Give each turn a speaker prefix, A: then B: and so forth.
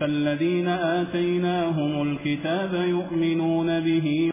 A: فالذين آتيناهم الكتاب يؤمنون به